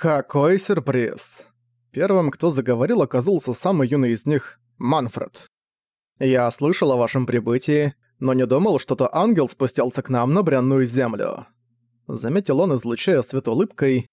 Какой сюрприз! Первым, кто заговорил, оказался самый юный из них — Манфред. Я слышал о вашем прибытии, но не думал, что то ангел спустился к нам на бренную землю. Заметил он, излучая свет улыбкой,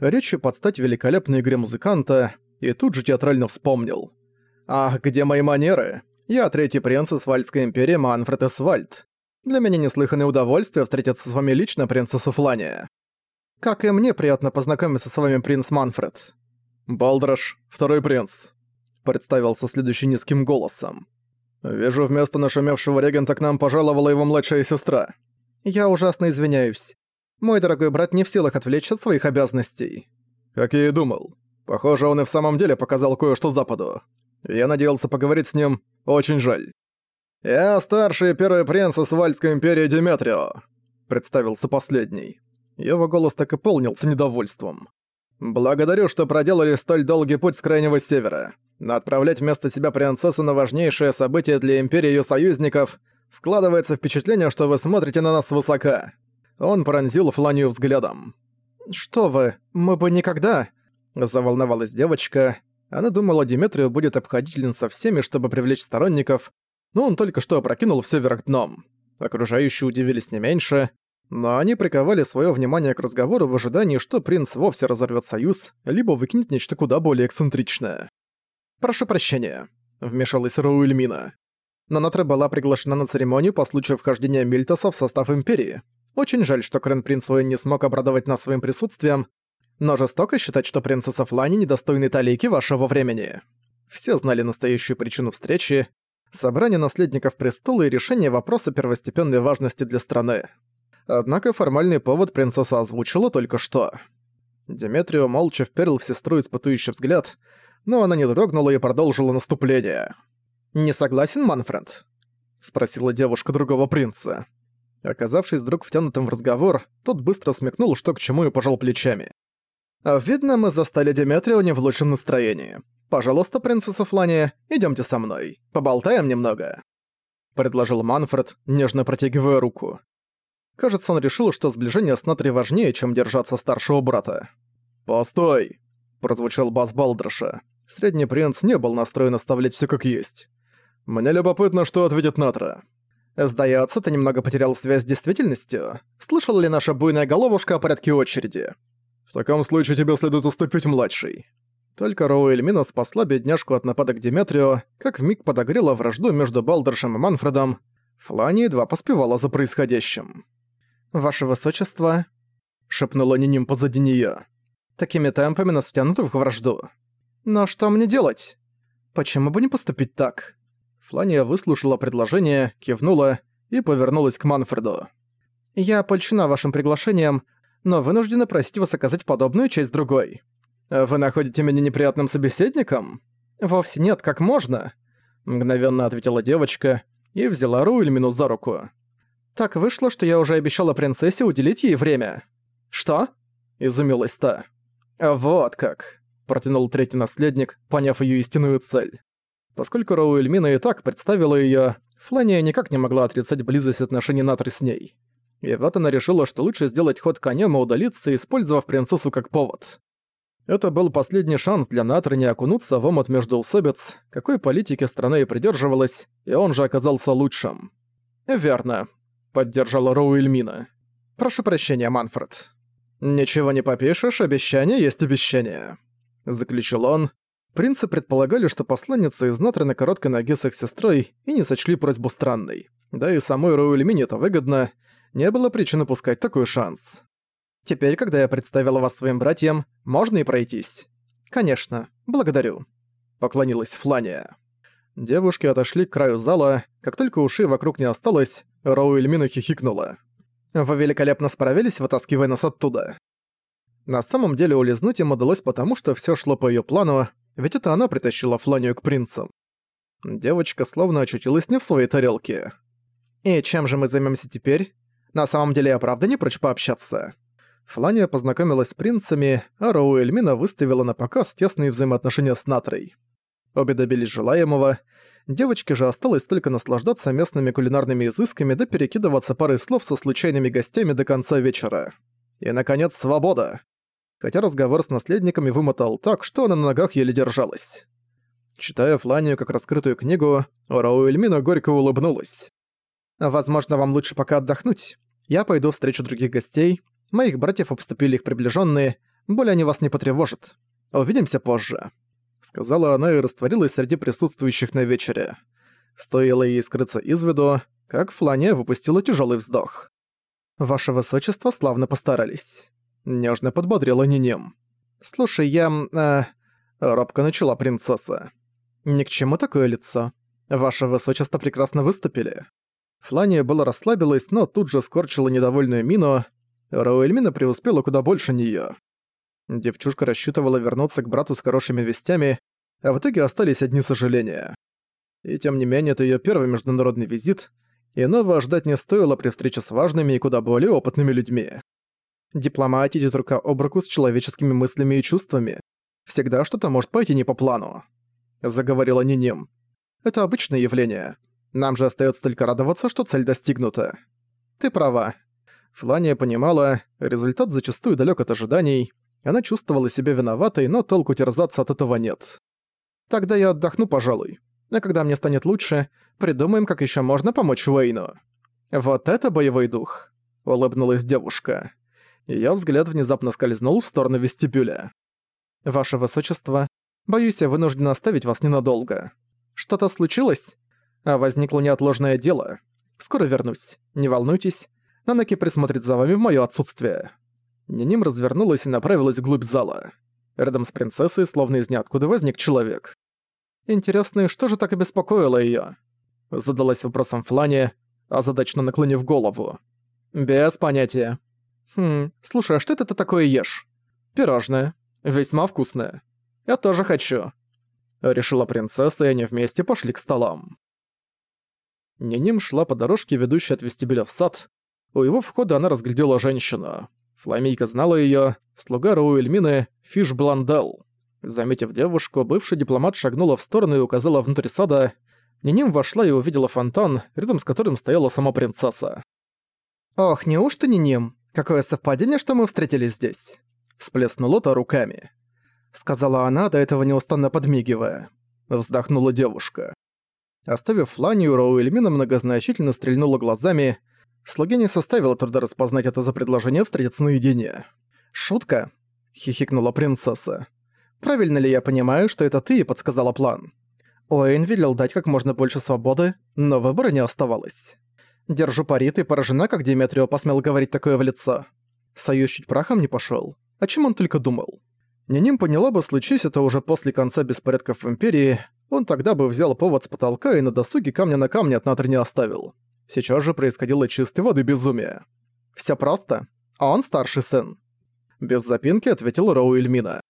речью под стать великолепной игре музыканта, и тут же театрально вспомнил. «Ах, где мои манеры? Я третий принц из Вальдской империи Манфред Эсвальд. Для меня неслыханное удовольствие встретиться с вами лично, принцесса Флания. Как и мне приятно познакомиться с вами, принц Манфред». «Балдраш, второй принц», — представился следующий низким голосом. «Вижу, вместо нашумевшего регента к нам пожаловала его младшая сестра». «Я ужасно извиняюсь. Мой дорогой брат не в силах отвлечься от своих обязанностей». «Как я и думал. Похоже, он и в самом деле показал кое-что Западу. Я надеялся поговорить с ним. Очень жаль». «Я старший первый принц из Вальской империи Диметрио», — представился последний. Его голос так и полнился недовольством. «Благодарю, что проделали столь долгий путь с Крайнего Севера. Но отправлять вместо себя принцессу на важнейшее событие для Империи и её союзников складывается впечатление, что вы смотрите на нас свысока». Он пронзил Фланию взглядом. «Что вы, мы бы никогда...» Заволновалась девочка. Она думала, Диметрию будет обходителен со всеми, чтобы привлечь сторонников, но он только что опрокинул всё вверх дном. Окружающие удивились не меньше, но они приковали своё внимание к разговору в ожидании, что принц вовсе разорвёт союз, либо выкинет нечто куда более эксцентричное. «Прошу прощения», — вмешалась Роуэльмина. Но Натра была приглашена на церемонию по случаю вхождения Мильтоса в состав Империи. Очень жаль, что Крен-принц Уэйн не смог обрадовать нас своим присутствием, но жестоко считать, что принцесса Флани недостойны талики вашего времени. Все знали настоящую причину встречи — собрание наследников престола и решение вопроса первостепенной важности для страны. Однако формальный повод принцесса озвучила только что. Деметрио молча вперил в сестру испытующий взгляд — но она не дрогнула и продолжила наступление. «Не согласен, Манфред?» — спросила девушка другого принца. Оказавшись вдруг втянутым в разговор, тот быстро смекнул, что к чему и пожал плечами. «Видно, мы застали Деметрио не в лучшем настроении. Пожалуйста, принцесса Флания, идёмте со мной. Поболтаем немного», — предложил Манфред, нежно протягивая руку. Кажется, он решил, что сближение с Натри важнее, чем держаться старшего брата. «Постой!» — прозвучал бас Балдраша. Средний принц не был настроен оставлять все как есть. «Мне любопытно, что ответит Натра». «Сдается, ты немного потерял связь с действительностью? Слышала ли наша буйная головушка о порядке очереди?» «В таком случае тебе следует уступить младший». Только Роу Эльмина спасла бедняжку от нападок Диметрио, как вмиг подогрела вражду между Балдершем и Манфредом. Флани едва поспевала за происходящим. «Ваше высочество», — шепнула Ниним позади неё, — «такими темпами нас втянуты в вражду. Но что мне делать? Почему бы не поступить так? Флания выслушала предложение, кивнула и повернулась к Манфреду. «Я польщена вашим приглашением, но вынуждена просить вас оказать подобную честь другой. Вы находите меня неприятным собеседником? Вовсе нет, как можно?» Мгновенно ответила девочка и взяла Руэльмину за руку. «Так вышло, что я уже обещала принцессе уделить ей время». «Что?» – изумилась та. «Вот как протянул третий наследник, поняв ее истинную цель. Поскольку Роуэльмина и так представила ее, Флания никак не могла отрицать близость отношений Натры с ней. И вот она решила, что лучше сделать ход конем и удалиться, использовав принцессу как повод. Это был последний шанс для Натры не окунуться в омут между усобиц, какой политики страна и придерживалась, и он же оказался лучшим. «Верно», — поддержала Роуэльмина. «Прошу прощения, Манфред». «Ничего не попишешь, обещание есть обещание». — заключил он. Принцы предполагали, что посланница из Натры на короткой ноге с их сестрой и не сочли просьбу странной. Да и самой Роуэльмине это выгодно. Не было причин упускать такой шанс. «Теперь, когда я представила вас своим братьям, можно и пройтись». «Конечно. Благодарю», — поклонилась Флания. Девушки отошли к краю зала. Как только ушей вокруг не осталось, Роуэльмина хихикнула. «Вы великолепно справились, вытаскивая нас оттуда». На самом деле улизнуть им удалось потому, что всё шло по её плану, ведь это она притащила Фланию к принцам. Девочка словно очутилась не в своей тарелке. «И чем же мы займёмся теперь? На самом деле я правда не прочь пообщаться». Флания познакомилась с принцами, а Роу Эльмина выставила на показ тесные взаимоотношения с Натрой. Обе добились желаемого, девочке же осталось только наслаждаться местными кулинарными изысками да перекидываться парой слов со случайными гостями до конца вечера. И, наконец, свобода. хотя разговор с наследниками вымотал так, что она на ногах еле держалась. Читая Фланию как раскрытую книгу, Рауэльмина горько улыбнулась. «Возможно, вам лучше пока отдохнуть. Я пойду встречу других гостей. Моих братьев обступили их приближенные. Более они вас не потревожат. Увидимся позже», — сказала она и растворилась среди присутствующих на вечере. Стоило ей скрыться из виду, как Флания выпустила тяжелый вздох. «Ваше высочество славно постарались». Нежно подбодрила Нинем. «Слушай, я... Э, робко начала принцесса. «Ни к чему такое лицо. Ваше высочество прекрасно выступили». Флания была расслабилась, но тут же скорчила недовольную мину. Рауэльмина преуспела куда больше неё. Девчушка рассчитывала вернуться к брату с хорошими вестями, а в итоге остались одни сожаления. И тем не менее, это её первый международный визит, иного ждать не стоило при встрече с важными и куда более опытными людьми. Дипломатия идет рука об руку с человеческими мыслями и чувствами. Всегда что-то может пойти не по плану. Заговорила Ниним. Это обычное явление. Нам же остается только радоваться, что цель достигнута. Ты права. Флания понимала, результат зачастую далек от ожиданий. Она чувствовала себя виноватой, но толку терзаться от этого нет. Тогда я отдохну, пожалуй. А когда мне станет лучше, придумаем, как еще можно помочь Уэйну. Вот это боевой дух, улыбнулась девушка. Её взгляд внезапно скользнул в сторону вестибюля. «Ваше высочество, боюсь, я вынужден оставить вас ненадолго. Что-то случилось? А возникло неотложное дело. Скоро вернусь, не волнуйтесь. Нанаки присмотрит за вами в моё отсутствие». Ниним развернулась и направилась вглубь зала. Рядом с принцессой, словно из ниоткуда, возник человек. Интересно, что же так обеспокоило её? Задалась вопросом Флане, озадачно наклонив голову. «Без понятия», «Хм, слушай, а что это ты такое ешь?» «Пирожное. Весьма вкусное. Я тоже хочу». Решила принцесса, и они вместе пошли к столам. Ниним шла по дорожке, ведущей от вестибюля в сад. У его входа она разглядела женщину. Фламейка знала её, слуга Роуэльмины Фиш Бландел. Заметив девушку, бывший дипломат шагнула в сторону и указала внутрь сада. Ниним вошла и увидела фонтан, рядом с которым стояла сама принцесса. «Ох, неужто Ниним? «Какое совпадение, что мы встретились здесь?» Всплеснула то руками. Сказала она, до этого неустанно подмигивая. Вздохнула девушка. Оставив Фланию, Роуэльмина многозначительно стрельнула глазами. Слуге не составило труда распознать это за предложение встретиться наедине. «Шутка?» — хихикнула принцесса. «Правильно ли я понимаю, что это ты и подсказала план?» Оэйн велел дать как можно больше свободы, но выбора не оставалось. Держу пари, ты поражена, как Диметрио посмел говорить такое в лицо. Союз чуть прахом не пошёл. О чем он только думал? Ниним поняла бы, случись это уже после конца беспорядков в Империи, он тогда бы взял повод с потолка и на досуге камня на камне от Натри не оставил. Сейчас же происходило чистой воды безумие. Всё просто. А он старший сын. Без запинки ответил Роу Эльмина.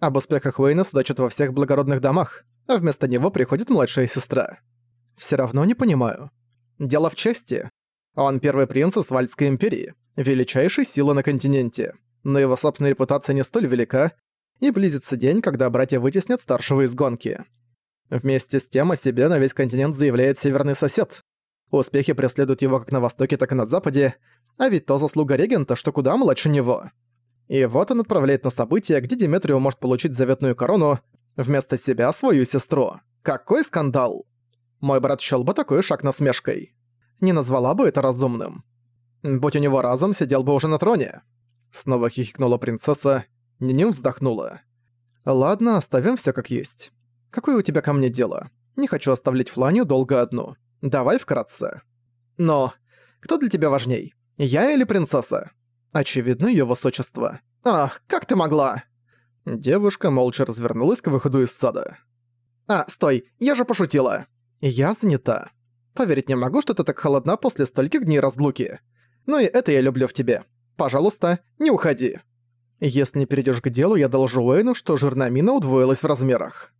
Об успехах Уэйна судачат во всех благородных домах, а вместо него приходит младшая сестра. Всё равно не понимаю. Дело в чести. Он первый принц из Вальдской империи, величайшей силы на континенте. Но его собственная репутация не столь велика, и близится день, когда братья вытеснят старшего из гонки. Вместе с тем о себе на весь континент заявляет северный сосед. Успехи преследуют его как на востоке, так и на западе, а ведь то заслуга регента, что куда младше него. И вот он отправляет на события, где Диметрио может получить заветную корону, вместо себя свою сестру. Какой скандал! Мой брат счёл бы такой шаг насмешкой. Не назвала бы это разумным. Будь у него разум, сидел бы уже на троне. Снова хихикнула принцесса, Ниним вздохнула. «Ладно, оставим всё как есть. Какое у тебя ко мне дело? Не хочу оставлять Фланию долго одну. Давай вкратце. Но кто для тебя важней, я или принцесса?» Очевидно, её высочество. «Ах, как ты могла?» Девушка молча развернулась к выходу из сада. «А, стой, я же пошутила!» Я занята. Поверить не могу, что ты так холодна после стольких дней разлуки. Ну и это я люблю в тебе. Пожалуйста, не уходи. Если не перейдёшь к делу, я должу Уэйну, что жирная мина удвоилась в размерах.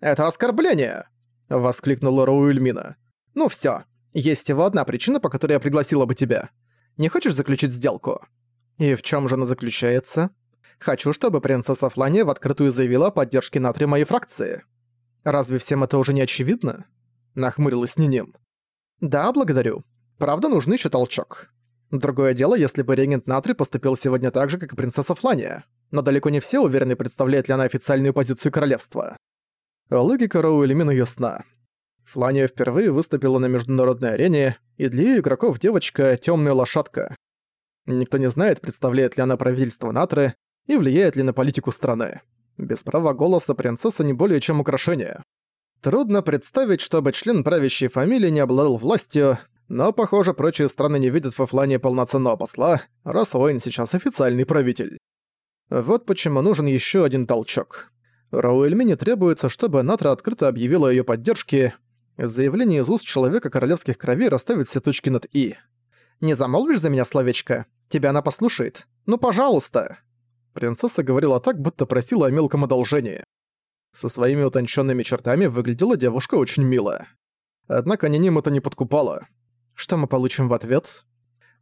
«Это оскорбление!» — воскликнула Роуэльмина. «Ну всё. Есть всего одна причина, по которой я пригласила бы тебя. Не хочешь заключить сделку?» «И в чём же она заключается?» «Хочу, чтобы принцесса Флания в открытую заявила о поддержке Натри моей фракции. Разве всем это уже не очевидно?» нахмурилась Ниним. «Да, благодарю. Правда, нужен еще толчок. Другое дело, если бы регент Натри поступил сегодня так же, как и принцесса Флания. но далеко не все уверены, представляет ли она официальную позицию королевства. Логика Роуэльмина ясна. Флания впервые выступила на международной арене, и для её игроков девочка — тёмная лошадка. Никто не знает, представляет ли она правительство Натры и влияет ли на политику страны. Без права голоса принцесса не более чем украшение. Трудно представить, чтобы член правящей фамилии не обладал властью, но, похоже, прочие страны не видят во Флане полноценного посла, раз Уэйн сейчас официальный правитель. Вот почему нужен еще один толчок. Рауэльмине требуется, чтобы Натра открыто объявила о её поддержке. Заявление из уст человека королевских кровей расставит все точки над «и». «Не замолвишь за меня словечко? Тебя она послушает. Ну, пожалуйста!» Принцесса говорила так, будто просила о мелком одолжении. Со своими утонченными чертами выглядела девушка очень мило. Однако Ниним это не подкупало. «Что мы получим в ответ?»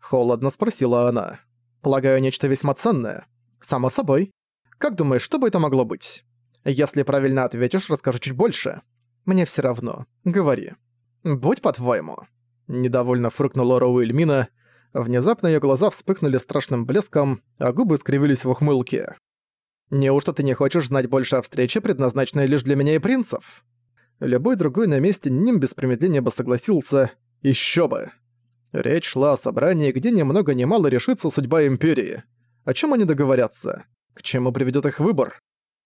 Холодно спросила она. «Полагаю, нечто весьма ценное?» «Само собой. Как думаешь, что бы это могло быть?» «Если правильно ответишь, расскажу чуть больше». «Мне все равно. Говори». «Будь по-твоему». Недовольно фыркнула Роу Эльмина. Внезапно ее глаза вспыхнули страшным блеском, а губы скривились в ухмылке. «Неужто ты не хочешь знать больше о встрече, предназначенной лишь для меня и принцев?» Любой другой на месте ним без промедления бы согласился, еще бы. Речь шла о собрании, где немного ни мало решится судьба Империи. О чем они договорятся? К чему приведет их выбор?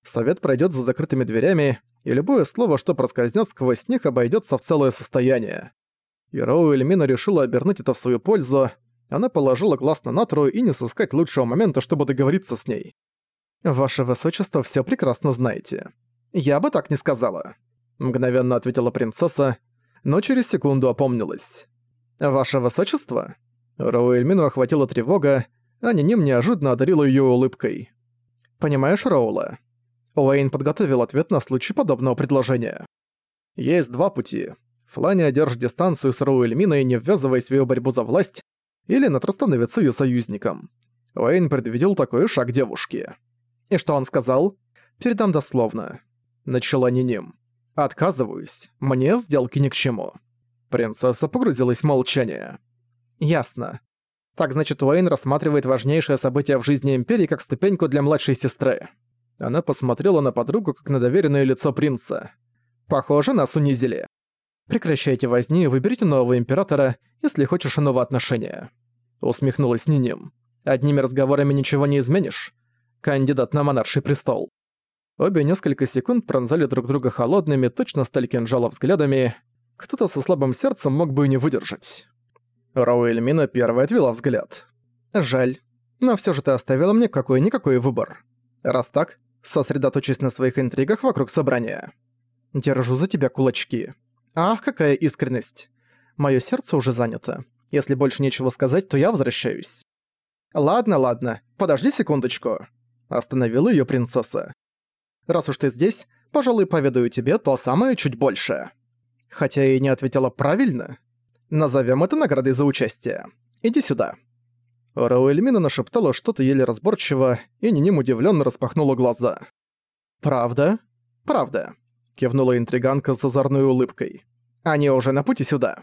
Совет пройдет за закрытыми дверями, и любое слово, что проскользнет сквозь них, обойдется в целое состояние. И Роу Эльмина решила обернуть это в свою пользу. Она положила глаз на Натру и не сыскать лучшего момента, чтобы договориться с ней. «Ваше Высочество все прекрасно знаете». «Я бы так не сказала», — мгновенно ответила принцесса, но через секунду опомнилась. «Ваше Высочество?» Роуэльмину охватила тревога, а Ниним неожиданно одарила её улыбкой. «Понимаешь, Роула?» Уэйн подготовил ответ на случай подобного предложения. Есть два пути. Флания держит дистанцию с Роуэльминой, не ввязываясь в её борьбу за власть, или Натр становится её союзником. Уэйн предвидел такой шаг девушки. И что он сказал? Передам дословно. Начала Ниним. «Отказываюсь. Мне сделки ни к чему». Принцесса погрузилась в молчание. «Ясно. Так значит, Уэйн рассматривает важнейшее событие в жизни Империи как ступеньку для младшей сестры». Она посмотрела на подругу, как на доверенное лицо принца. «Похоже, нас унизили. Прекращайте возни и выберите нового императора, если хочешь иного отношения». Усмехнулась Ниним. «Одними разговорами ничего не изменишь. Кандидат на монарший престол». Обе несколько секунд пронзали друг друга холодными, точно сталь кинжала взглядами. Кто-то со слабым сердцем мог бы и не выдержать. Роуэльмина первая отвела взгляд. «Жаль. Но все же ты оставила мне какой-никакой выбор. Раз так, сосредоточусь на своих интригах вокруг собрания. Держу за тебя кулачки. Ах, какая искренность. Моё сердце уже занято. Если больше нечего сказать, то я возвращаюсь». «Ладно, ладно, подожди секундочку», — остановила её принцесса. Раз уж ты здесь, пожалуй, поведаю тебе то самое чуть больше». Хотя и не ответила правильно. Назовем это наградой за участие. Иди сюда». Рауэльмина нашептала что-то еле разборчиво, и Ниним удивленно распахнула глаза. «Правда? Правда», — кивнула интриганка с озорной улыбкой. «Они уже на пути сюда».